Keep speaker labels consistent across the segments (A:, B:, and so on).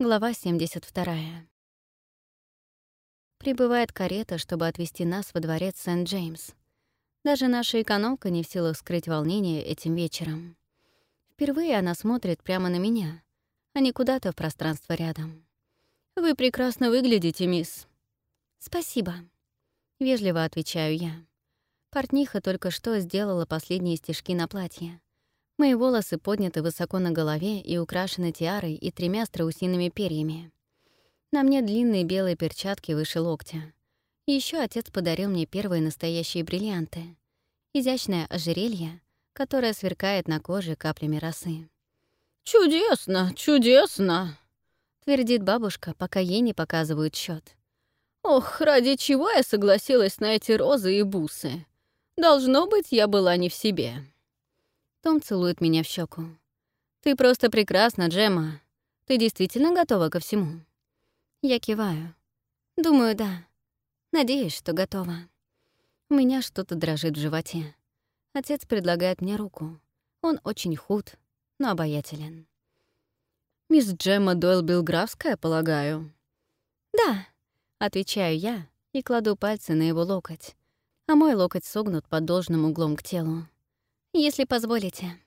A: Глава 72. Прибывает карета, чтобы отвезти нас во дворец Сент-Джеймс. Даже наша экономка не в силах скрыть волнение этим вечером. Впервые она смотрит прямо на меня, а не куда-то в пространство рядом. «Вы прекрасно выглядите, мисс». «Спасибо», — вежливо отвечаю я. Портниха только что сделала последние стежки на платье. Мои волосы подняты высоко на голове и украшены тиарой и тремя страусиными перьями. На мне длинные белые перчатки выше локтя. И ещё отец подарил мне первые настоящие бриллианты. Изящное ожерелье, которое сверкает на коже каплями росы.
B: «Чудесно, чудесно!»
A: — твердит бабушка, пока ей не показывают счет.
B: «Ох, ради чего я согласилась на эти розы и бусы? Должно быть, я была не в себе».
A: Том целует меня в щеку. «Ты просто прекрасна, Джема. Ты действительно готова ко всему?» Я киваю. «Думаю, да. Надеюсь, что готова». У меня что-то дрожит в животе. Отец предлагает мне руку. Он очень худ, но обаятелен.
B: «Мисс Джемма Дойл Билграфская, полагаю?»
A: «Да», — отвечаю я и кладу пальцы на его локоть, а мой локоть согнут под должным углом к телу если позволите.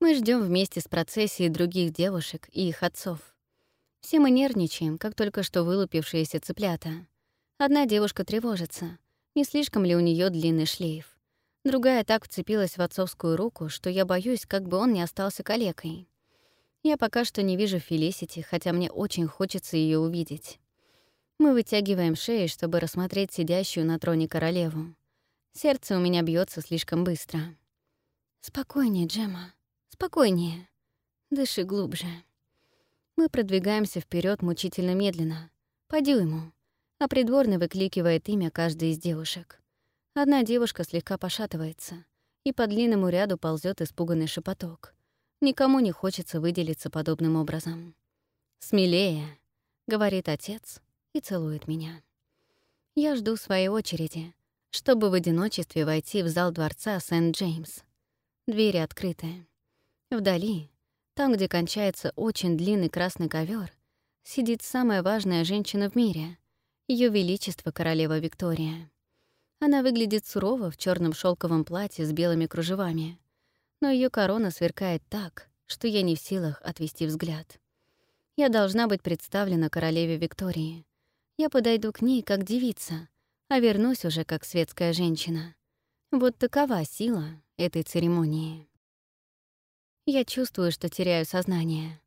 A: Мы ждем вместе с процессией других девушек и их отцов. Все мы нервничаем, как только что вылупившиеся цыплята. Одна девушка тревожится, не слишком ли у нее длинный шлейф. Другая так вцепилась в отцовскую руку, что я боюсь, как бы он не остался калекой. Я пока что не вижу Фелисити, хотя мне очень хочется ее увидеть. Мы вытягиваем шеи, чтобы рассмотреть сидящую на троне королеву. Сердце у меня бьется слишком быстро. Спокойнее, Джема. Спокойнее. Дыши глубже. Мы продвигаемся вперед мучительно медленно, по дюйму, а придворный выкликивает имя каждой из девушек. Одна девушка слегка пошатывается, и по длинному ряду ползет испуганный шепоток. Никому не хочется выделиться подобным образом. «Смелее», — говорит отец и целует меня. Я жду своей очереди, чтобы в одиночестве войти в зал дворца Сент-Джеймс. Двери открыты. Вдали, там, где кончается очень длинный красный ковер, сидит самая важная женщина в мире — Ее Величество королева Виктория. Она выглядит сурово в черном шелковом платье с белыми кружевами, но ее корона сверкает так, что я не в силах отвести взгляд. Я должна быть представлена королеве Виктории. Я подойду к ней как девица, а вернусь уже как светская женщина. Вот такова сила этой церемонии. Я чувствую, что теряю сознание.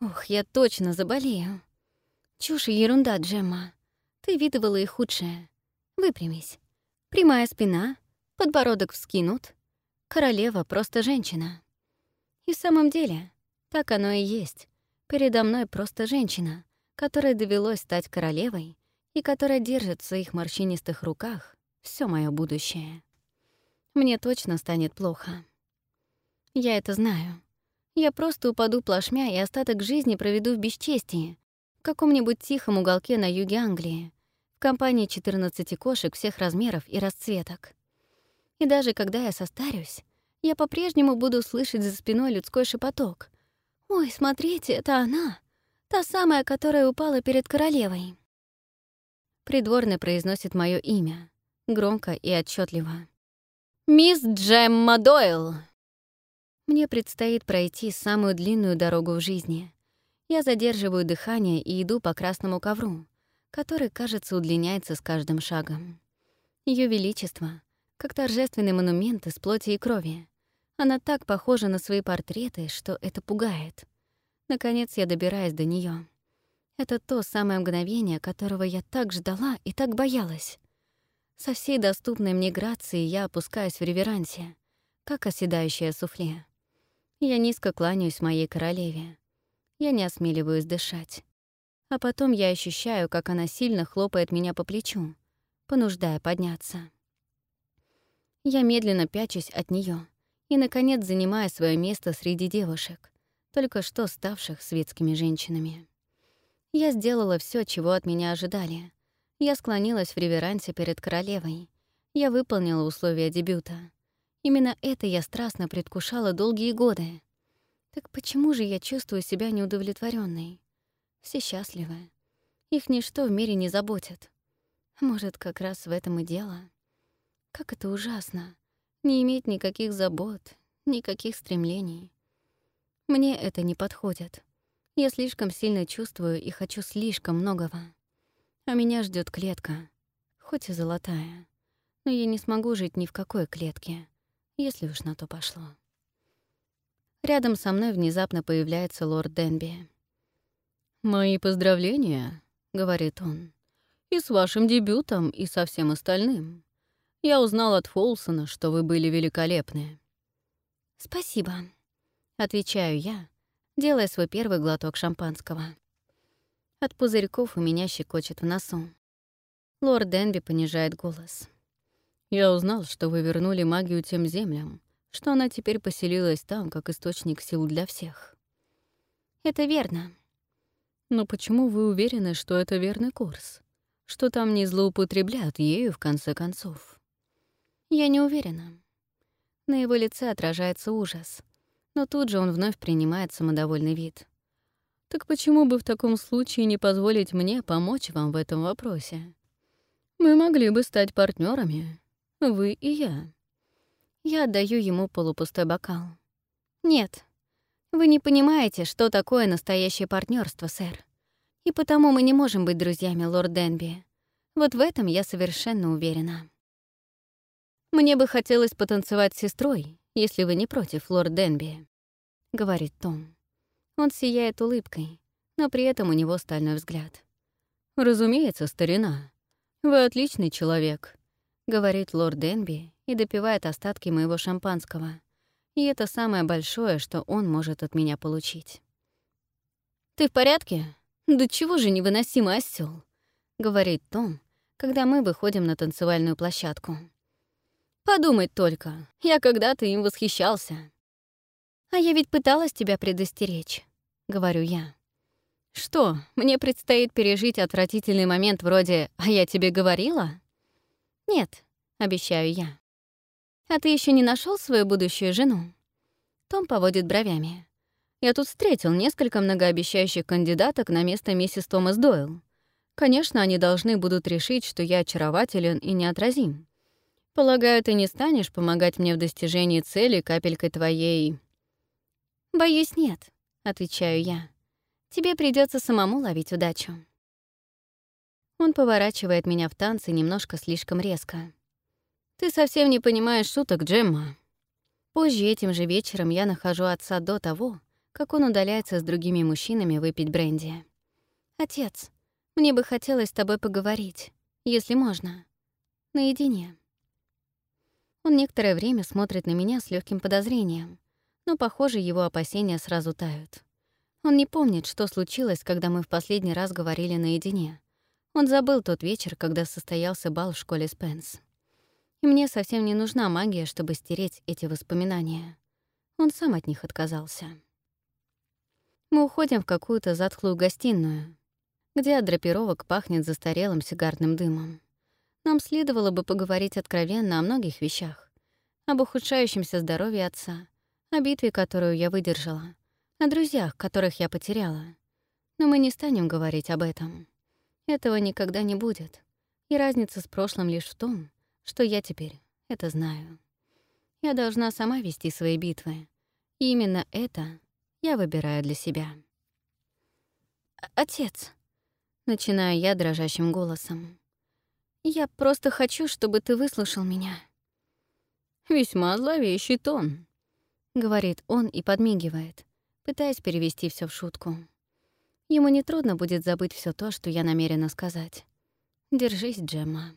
A: Ух, я точно заболею. Чушь и ерунда, Джемма. Ты видывала и худшее. Выпрямись. Прямая спина, подбородок вскинут. Королева просто женщина. И в самом деле, так оно и есть. Передо мной просто женщина, которой довелось стать королевой и которая держит в своих морщинистых руках все мое будущее. Мне точно станет плохо. Я это знаю. Я просто упаду плашмя и остаток жизни проведу в бесчестии, в каком-нибудь тихом уголке на юге Англии, в компании 14 кошек всех размеров и расцветок. И даже когда я состарюсь, я по-прежнему буду слышать за спиной людской шепоток. «Ой, смотрите, это она! Та самая, которая упала перед королевой!» Придворный произносит мое имя, громко и отчетливо. «Мисс Джемма Дойл!» Мне предстоит пройти самую длинную дорогу в жизни. Я задерживаю дыхание и иду по красному ковру, который, кажется, удлиняется с каждым шагом. Ее Величество, как торжественный монумент из плоти и крови. Она так похожа на свои портреты, что это пугает. Наконец я добираюсь до нее. Это то самое мгновение, которого я так ждала и так боялась. Со всей доступной мне грацией я опускаюсь в реверансе, как оседающее суфле. Я низко кланяюсь моей королеве. Я не осмеливаюсь дышать. А потом я ощущаю, как она сильно хлопает меня по плечу, понуждая подняться. Я медленно пячусь от нее и, наконец, занимаю свое место среди девушек, только что ставших светскими женщинами. Я сделала все, чего от меня ожидали. Я склонилась в реверансе перед королевой. Я выполнила условия дебюта. Именно это я страстно предвкушала долгие годы. Так почему же я чувствую себя неудовлетворенной? Все счастливы. Их ничто в мире не заботит. Может, как раз в этом и дело. Как это ужасно. Не иметь никаких забот, никаких стремлений. Мне это не подходит. Я слишком сильно чувствую и хочу слишком многого. А меня ждет клетка, хоть и золотая. Но я не смогу жить ни в какой клетке, если уж на то пошло. Рядом со мной внезапно появляется лорд Денби.
B: «Мои поздравления», — говорит он, — «и с вашим дебютом, и со всем остальным. Я узнал от Фолсона, что вы были великолепны».
A: «Спасибо», — отвечаю я, делая свой первый глоток шампанского. От пузырьков у меня щекочет в носу. Лорд Денби понижает голос.
B: «Я узнал, что вы вернули магию тем землям, что она теперь поселилась там, как источник сил для всех».
A: «Это верно».
B: «Но почему вы уверены, что это верный курс? Что там не злоупотребляют ею, в конце концов?»
A: «Я не уверена». На его лице отражается ужас, но тут же он вновь принимает самодовольный вид.
B: «Так почему бы в таком случае не позволить мне помочь вам в этом вопросе? Мы могли бы стать партнерами, вы и я».
A: Я отдаю ему полупустой бокал. «Нет, вы не понимаете, что такое настоящее партнерство, сэр. И потому мы не можем быть друзьями, лорд Денби. Вот в этом я совершенно уверена». «Мне бы хотелось потанцевать с сестрой, если вы не против, лорд Денби», — говорит Том. Он сияет улыбкой, но при этом у него стальной взгляд.
B: «Разумеется, старина. Вы отличный человек», — говорит лорд Денби и допивает остатки моего шампанского. И это самое большое, что он может от меня получить.
A: «Ты в порядке? Да чего же невыносимый осёл?» — говорит Том, когда мы выходим на танцевальную площадку. Подумать только, я когда-то им восхищался. А я ведь пыталась тебя предостеречь, говорю я. Что, мне предстоит пережить отвратительный момент вроде «а я тебе говорила»? Нет, обещаю я. А ты еще не нашел свою будущую жену? Том поводит бровями. Я тут встретил несколько многообещающих кандидаток на место миссис Томас Дойл. Конечно, они должны будут решить, что я очарователен и неотразим. Полагаю, ты не станешь помогать мне в достижении цели капелькой твоей... Боюсь, нет, отвечаю я. Тебе придется самому ловить удачу. Он поворачивает меня в танце немножко слишком резко. Ты совсем не понимаешь шуток, Джемма. Позже этим же вечером я нахожу отца до того, как он удаляется с другими мужчинами выпить бренди. «Отец, мне бы хотелось с тобой поговорить, если можно. Наедине». Он некоторое время смотрит на меня с легким подозрением, но, похоже, его опасения сразу тают. Он не помнит, что случилось, когда мы в последний раз говорили наедине. Он забыл тот вечер, когда состоялся бал в школе Спенс. И мне совсем не нужна магия, чтобы стереть эти воспоминания. Он сам от них отказался. Мы уходим в какую-то затхлую гостиную, где от драпировок пахнет застарелым сигарным дымом. Нам следовало бы поговорить откровенно о многих вещах. Об ухудшающемся здоровье отца, о битве, которую я выдержала, о друзьях, которых я потеряла. Но мы не станем говорить об этом. Этого никогда не будет. И разница с прошлым лишь в том, что я теперь это знаю. Я должна сама вести свои битвы. И именно это я выбираю для себя. «Отец», — начинаю я дрожащим голосом, я просто хочу, чтобы ты выслушал меня».
B: «Весьма зловещий тон», — говорит он и подмигивает,
A: пытаясь перевести все в шутку. Ему нетрудно будет забыть все то, что я намерена сказать. Держись, Джемма.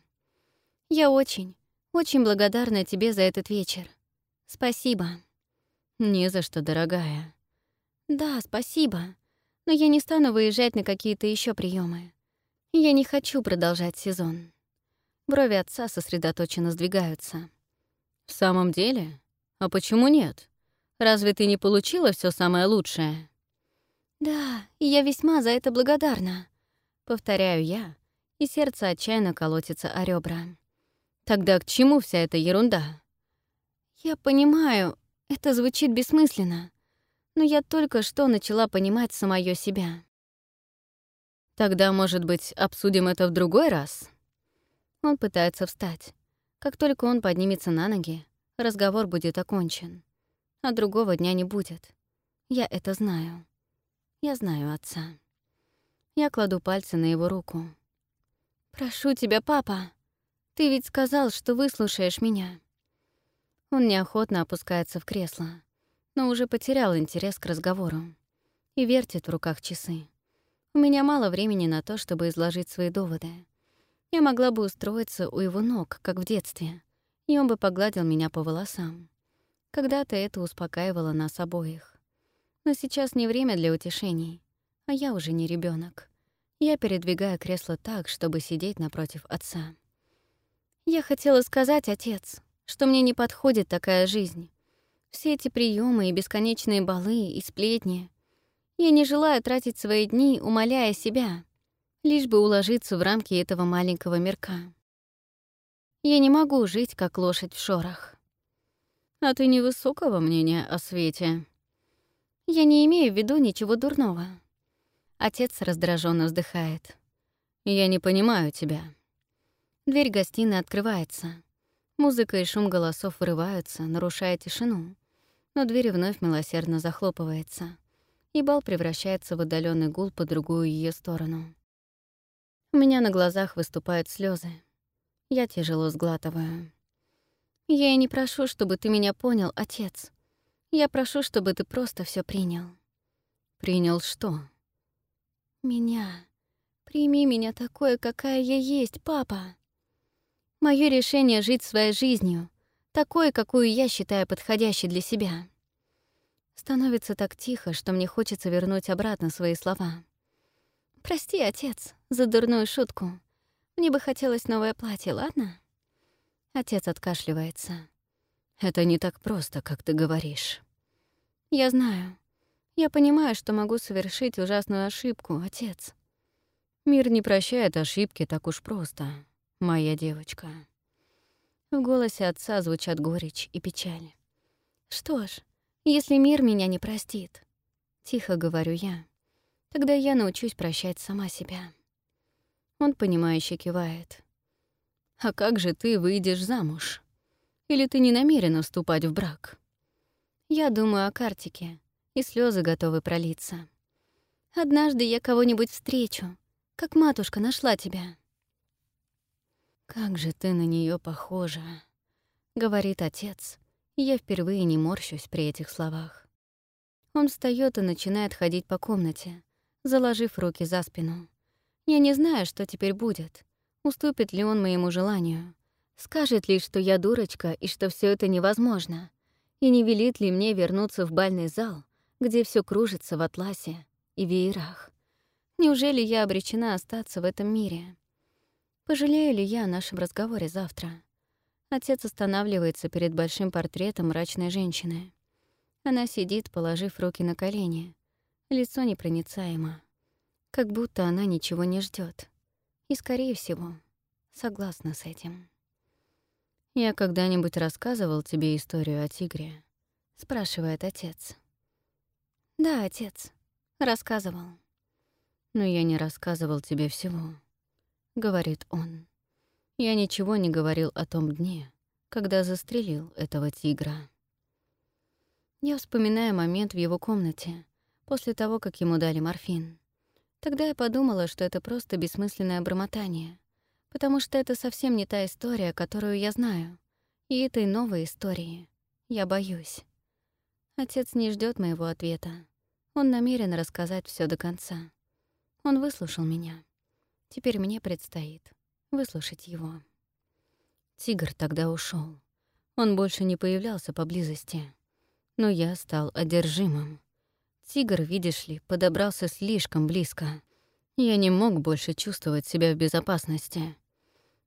A: Я очень, очень благодарна тебе за этот вечер. Спасибо.
B: Не за что, дорогая.
A: Да, спасибо. Но я не стану выезжать на какие-то еще приемы. Я не хочу продолжать сезон. Брови отца сосредоточенно сдвигаются.
B: «В самом деле? А почему нет? Разве ты не получила все самое лучшее?»
A: «Да, и я весьма за это благодарна», — повторяю я, и сердце отчаянно колотится о ребра.
B: «Тогда к чему вся эта ерунда?»
A: «Я понимаю, это звучит бессмысленно, но я только что начала понимать самое себя.
B: Тогда, может быть, обсудим это в другой раз?
A: Он пытается встать. Как только он поднимется на ноги, разговор будет окончен. А другого дня не будет. Я это знаю. Я знаю отца. Я кладу пальцы на его руку. «Прошу тебя, папа. Ты ведь сказал, что выслушаешь меня». Он неохотно опускается в кресло но уже потерял интерес к разговору и вертит в руках часы. У меня мало времени на то, чтобы изложить свои доводы. Я могла бы устроиться у его ног, как в детстве, и он бы погладил меня по волосам. Когда-то это успокаивало нас обоих. Но сейчас не время для утешений, а я уже не ребенок. Я передвигаю кресло так, чтобы сидеть напротив отца. Я хотела сказать, отец, что мне не подходит такая жизнь, все эти приемы и бесконечные балы и сплетни. Я не желаю тратить свои дни, умоляя себя, лишь бы уложиться в рамки этого маленького мирка. Я не могу жить, как лошадь в шорах.
B: А ты невысокого мнения о свете?
A: Я не имею в виду ничего дурного. Отец раздраженно вздыхает.
B: Я не понимаю тебя.
A: Дверь гостиной открывается. Музыка и шум голосов вырываются, нарушая тишину но дверь вновь милосердно захлопывается, и бал превращается в отдаленный гул по другую ее сторону. У меня на глазах выступают слезы. Я тяжело сглатываю. Я и не прошу, чтобы ты меня понял, отец. Я прошу, чтобы ты просто все принял.
B: Принял что?
A: Меня. Прими меня такое, какая я есть, папа. Моё решение жить своей жизнью, такой, какую я считаю подходящей для себя. Становится так тихо, что мне хочется вернуть обратно свои слова. «Прости, отец, за дурную шутку. Мне бы хотелось новое платье, ладно?» Отец откашливается.
B: «Это не так просто, как ты говоришь».
A: «Я знаю. Я понимаю, что могу совершить ужасную ошибку, отец».
B: «Мир не прощает ошибки так уж просто, моя девочка».
A: В голосе отца звучат горечь и печаль. «Что ж, если мир меня не простит, — тихо говорю я, — тогда я научусь прощать сама себя». Он, понимающе кивает.
B: «А как же ты выйдешь замуж? Или ты не намерена вступать в брак?»
A: Я думаю о картике, и слезы готовы пролиться. Однажды я кого-нибудь встречу, как матушка нашла тебя.
B: «Как же ты на нее похожа», — говорит отец, я впервые не морщусь при этих словах.
A: Он встаёт и начинает ходить по комнате, заложив руки за спину. Я не знаю, что теперь будет. Уступит ли он моему желанию? Скажет ли, что я дурочка и что все это невозможно? И не велит ли мне вернуться в бальный зал, где все кружится в атласе и веерах? Неужели я обречена остаться в этом мире? Пожалею ли я о нашем разговоре завтра? Отец останавливается перед большим портретом мрачной женщины. Она сидит, положив руки на колени. Лицо непроницаемо. Как будто она ничего не ждет. И, скорее всего, согласна с этим.
B: «Я когда-нибудь рассказывал тебе историю о тигре?» — спрашивает отец.
A: «Да, отец, рассказывал».
B: «Но я не рассказывал тебе всего» говорит он. Я ничего не говорил о том дне, когда застрелил этого тигра.
A: Я вспоминаю момент в его комнате, после того, как ему дали морфин. Тогда я подумала, что это просто бессмысленное бормотание, потому что это совсем не та история, которую я знаю. И этой новой истории я боюсь. Отец не ждет моего ответа. Он намерен рассказать все до конца. Он выслушал меня. Теперь мне предстоит выслушать его.
B: Тигр тогда ушел. Он больше не появлялся поблизости. Но я стал одержимым. Тигр, видишь ли, подобрался слишком близко. Я не мог больше чувствовать себя в безопасности.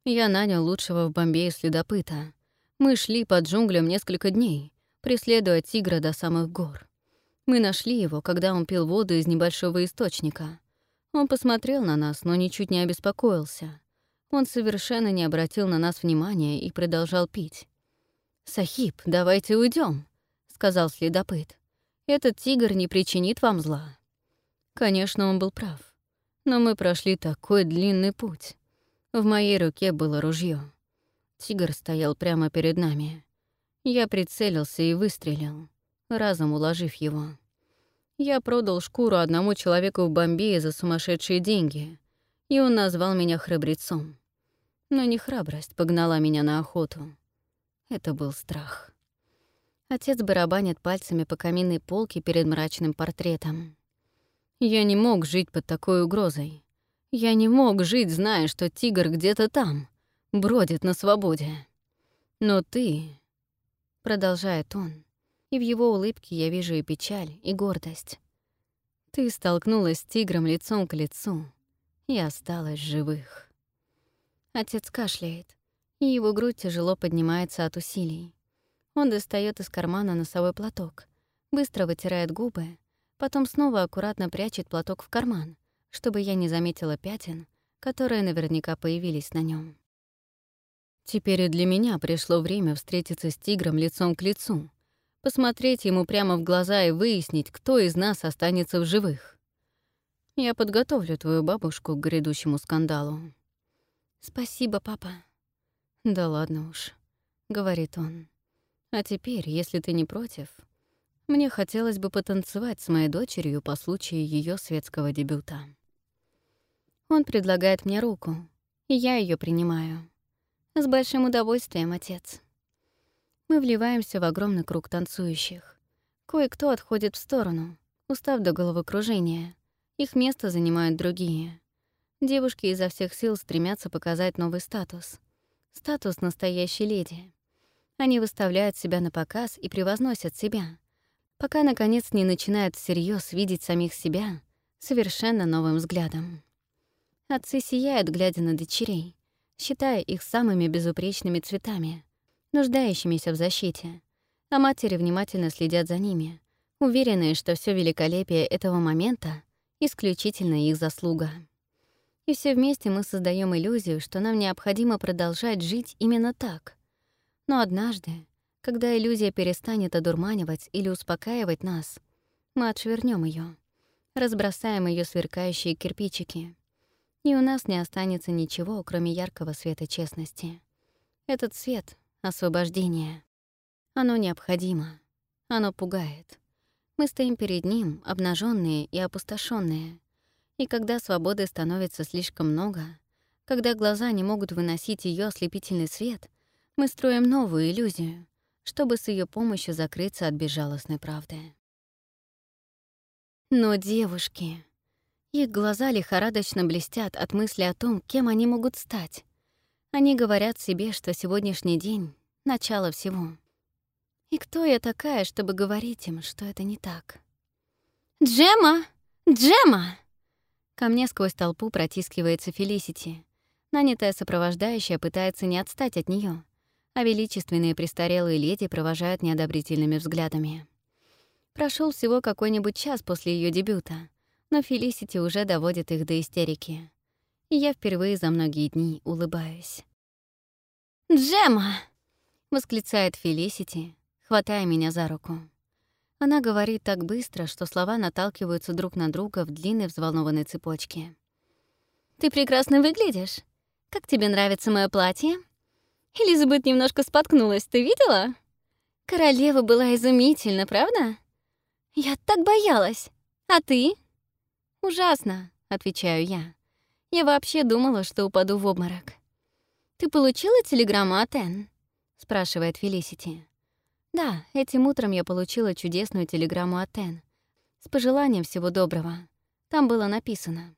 B: Я нанял лучшего в Бомбее следопыта. Мы шли под джунглям несколько дней, преследуя тигра до самых гор. Мы нашли его, когда он пил воду из небольшого источника — он посмотрел на нас, но ничуть не обеспокоился. Он совершенно не обратил на нас внимания и продолжал пить. «Сахиб, давайте уйдем, сказал следопыт. Этот тигр не причинит вам зла. Конечно, он был прав. Но мы прошли такой длинный путь. В моей руке было ружье. Тигр стоял прямо перед нами. Я прицелился и выстрелил, разом уложив его. Я продал шкуру одному человеку в Бомбее за сумасшедшие деньги, и он назвал меня храбрецом. Но не храбрость погнала меня на охоту. Это был страх. Отец барабанит пальцами по каминной полке перед мрачным портретом. Я не мог жить под такой угрозой. Я не мог жить, зная, что тигр где-то там, бродит на свободе. Но ты, — продолжает он, и в его улыбке я вижу и печаль, и гордость. Ты столкнулась с тигром лицом к лицу и осталась живых. Отец кашляет, и его грудь тяжело поднимается от усилий. Он достает из кармана носовой платок, быстро вытирает губы, потом снова аккуратно прячет платок в карман, чтобы я не заметила пятен, которые наверняка появились на нем. Теперь и для меня пришло время встретиться с тигром лицом к лицу, посмотреть ему прямо в глаза и выяснить, кто из нас останется в живых. Я подготовлю твою бабушку к грядущему скандалу. Спасибо, папа. Да ладно уж, говорит он. А теперь, если ты не против, мне хотелось бы потанцевать с моей дочерью по случаю ее светского дебюта. Он предлагает мне руку, и я ее принимаю. С большим удовольствием, отец. Мы вливаемся в огромный круг танцующих. Кое-кто отходит в сторону, устав до головокружения. Их место занимают другие. Девушки изо всех сил стремятся показать новый статус. Статус настоящей леди. Они выставляют себя на показ и превозносят себя, пока, наконец, не начинают всерьез видеть самих себя совершенно новым взглядом. Отцы сияют, глядя на дочерей, считая их самыми безупречными цветами — нуждающимися в защите, а матери внимательно следят за ними, уверенные, что все великолепие этого момента — исключительно их заслуга. И все вместе мы создаем иллюзию, что нам необходимо продолжать жить именно так. Но однажды, когда иллюзия перестанет одурманивать или успокаивать нас, мы отшвырнем ее, разбросаем ее сверкающие кирпичики, и у нас не останется ничего, кроме яркого света честности. Этот свет освобождение. Оно необходимо. Оно пугает. Мы стоим перед ним, обнаженные и опустошенные. И когда свободы становится слишком много, когда глаза не могут выносить ее ослепительный свет, мы строим новую иллюзию, чтобы с ее помощью закрыться от безжалостной правды. Но девушки... Их глаза лихорадочно блестят от мысли о том, кем они могут стать. Они говорят себе, что сегодняшний день — начало всего. И кто я такая, чтобы говорить им, что это не так? «Джема! Джема!» Ко мне сквозь толпу протискивается Фелисити. Нанятая сопровождающая пытается не отстать от нее, а величественные престарелые леди провожают неодобрительными взглядами. Прошел всего какой-нибудь час после ее дебюта, но Фелисити уже доводит их до истерики и я впервые за многие дни улыбаюсь. «Джема!» — восклицает Фелисити, хватая меня за руку. Она говорит так быстро, что слова наталкиваются друг на друга в длинной взволнованной цепочке. «Ты прекрасно выглядишь. Как тебе нравится мое платье?» Элизабет немножко споткнулась, ты видела? Королева была изумительна, правда? Я так боялась. А ты? Ужасно, отвечаю я. Я вообще думала, что упаду в обморок. «Ты получила телеграмму от Энн?» — спрашивает Фелисити. «Да, этим утром я получила чудесную телеграмму от Энн. С пожеланием всего доброго. Там было написано.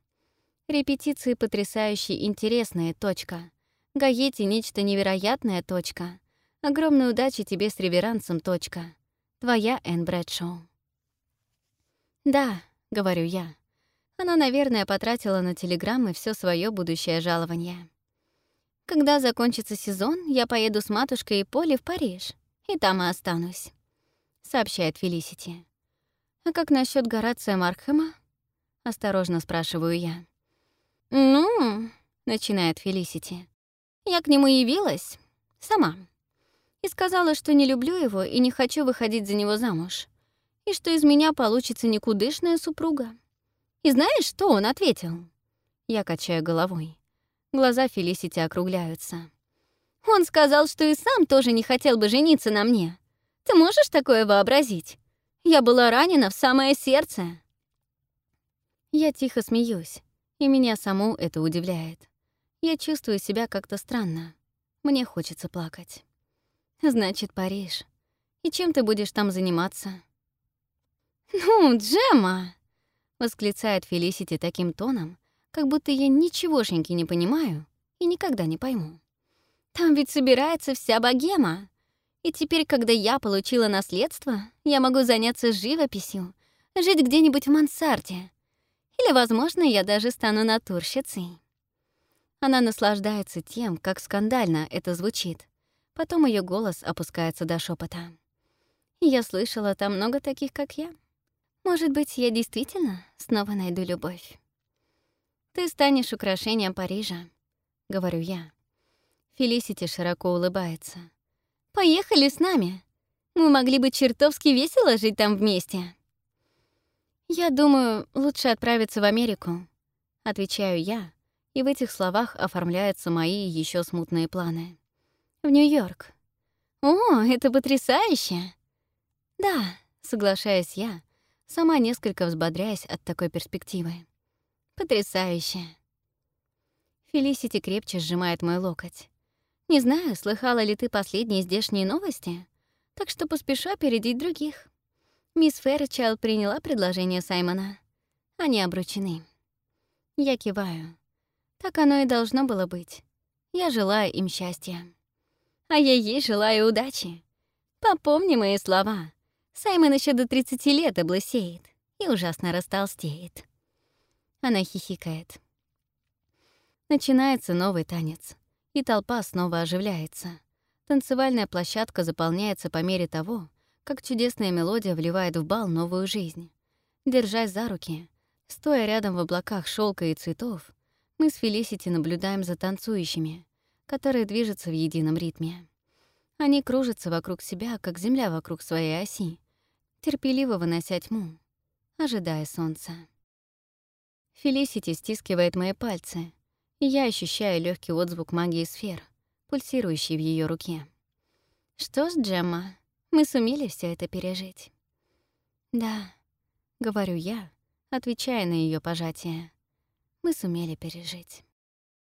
B: Репетиции потрясающие интересные, точка. Гаети нечто невероятное, точка. Огромной удачи тебе с реверансом, точка. Твоя Энн Брэдшоу». «Да», — говорю я, она, наверное, потратила на телеграммы все свое будущее жалование. Когда закончится сезон, я поеду с матушкой и Полей в Париж, и там и останусь, сообщает Фелисити. А как насчет Горация Маркхэма? осторожно спрашиваю я. Ну, начинает Фелисити. Я к нему явилась сама и сказала, что не люблю его и не хочу выходить за него замуж.
A: и что из меня получится никудышная супруга. И знаешь, что он ответил? Я качаю головой. Глаза Фелисити округляются. Он сказал, что и сам тоже не хотел бы жениться на мне. Ты можешь такое вообразить? Я была ранена в самое сердце. Я тихо смеюсь, и меня саму это удивляет. Я чувствую себя как-то странно. Мне хочется плакать. Значит, Париж. И чем ты будешь там заниматься? «Ну, Джемма!» — восклицает Фелисити таким тоном, как будто я ничегошеньки не понимаю и никогда не пойму. «Там ведь собирается вся богема. И теперь, когда я получила наследство, я могу заняться живописью, жить где-нибудь в мансарде. Или, возможно, я даже стану натурщицей». Она наслаждается тем, как скандально это звучит. Потом ее голос опускается до шепота. Я слышала, там много таких, как я. Может быть, я действительно снова найду любовь. Ты станешь украшением Парижа, говорю я. Фелисити широко улыбается. Поехали с нами. Мы могли бы чертовски весело жить там вместе. Я думаю, лучше отправиться в Америку, отвечаю я, и в этих словах оформляются мои еще смутные планы. В Нью-Йорк. О, это потрясающе! Да, соглашаюсь я, сама несколько взбодряясь от такой перспективы. Потрясающе. Фелисити крепче сжимает мой локоть. Не знаю, слыхала ли ты последние здешние новости, так что поспешу опередить других. Мисс Фэрчелл приняла предложение Саймона. Они обручены. Я киваю. Так оно и должно было быть. Я желаю им счастья. А я ей желаю удачи. Попомни мои слова. Саймон еще до 30 лет облысеет и ужасно растолстеет. Она хихикает. Начинается новый танец, и толпа снова оживляется. Танцевальная площадка заполняется по мере того, как чудесная мелодия вливает в бал новую жизнь. Держась за руки, стоя рядом в облаках шелка и цветов, мы с Фелисити наблюдаем за танцующими, которые движутся в едином ритме. Они кружатся вокруг себя, как земля вокруг своей оси, терпеливо вынося тьму, ожидая солнца. Фелисити стискивает мои пальцы, и я ощущаю легкий отзвук магии сфер, пульсирующий в ее руке. Что ж, Джемма, мы сумели все это пережить. Да, говорю я, отвечая на ее пожатие мы сумели пережить.